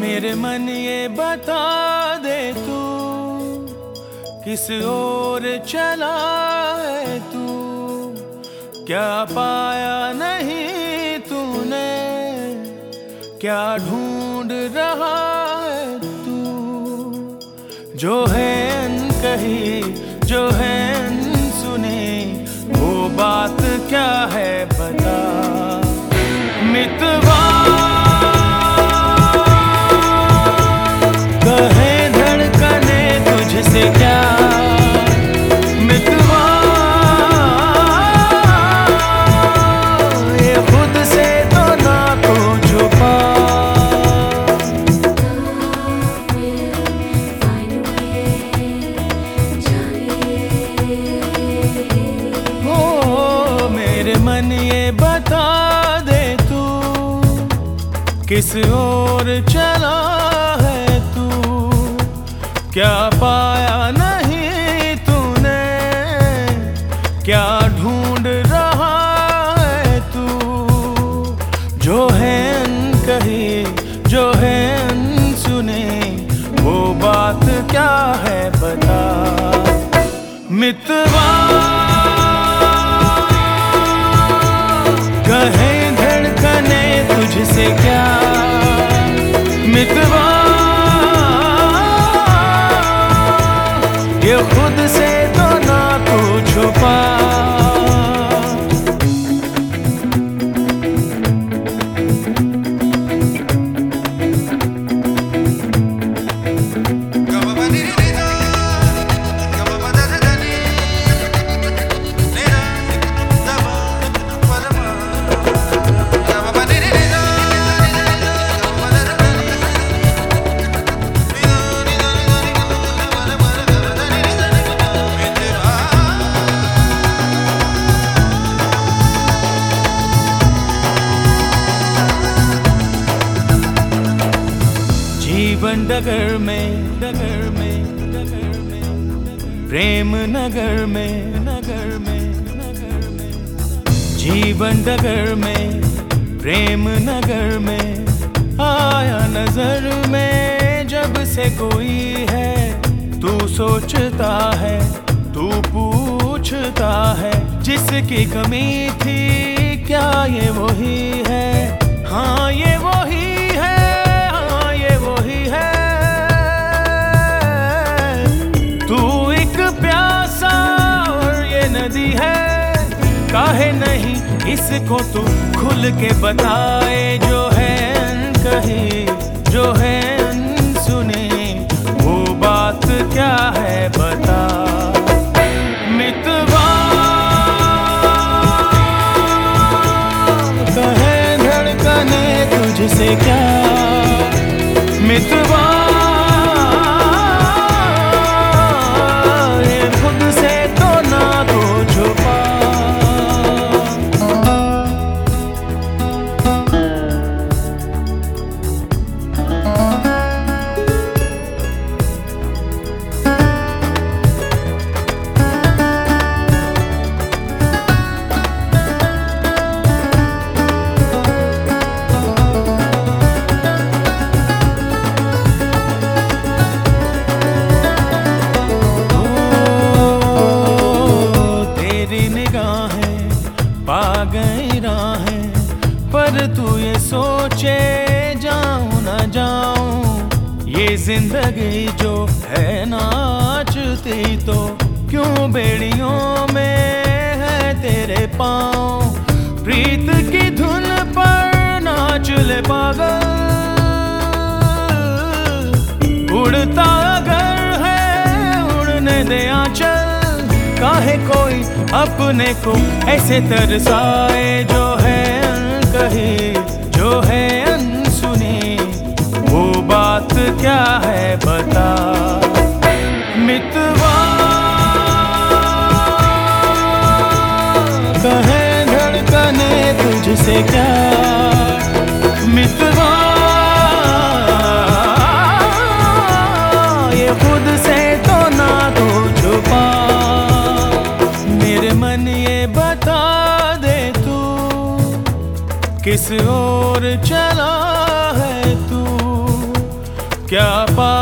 मेरे मन ये बता दे तू, किस ओर चला है तू? क्या पाया नहीं तूने? क्या ढूंढ रहा जो है कही जो है सुनी वो बात क्या है बता? किस ओर चला है तू? क्या पाया नहीं तूने? क्या ढूंढ रहा है तू? जो है कही, जो है सुने, वो बात क्या है बता मितवा कहे धड़कने तुझसे क्या मितवा जीवन डगर में डगर में डगर में, प्रेम नगर में नगर में नगर में, जीवन डगर में, प्रेम नगर में, आया नज़र में, जब से कोई है, तू सोचता है, तू पूछता है, जिसकी कमी थी, क्या ये वही है? हाँ ये इसको तू खुल के बताए, जो है कही, जो है सुनी, वो बात क्या है बता। मितवा कहे धड़कने तुझसे क्या? मितवा तू ये सोचे, जाऊँ ना जाऊँ। ये ज़िंदगी जो है नाचती तो क्यों बेड़ियों में है तेरे पाँव? प्रीत की धुन पर नाच ले पागल। उड़ता अगर है, उड़ने दे आंचल। काहे कोई अपने को ऐसे तरसाए जो है कही जो है अनसुनी वो बात क्या है बता? किस ओर चला है तू? क्या पा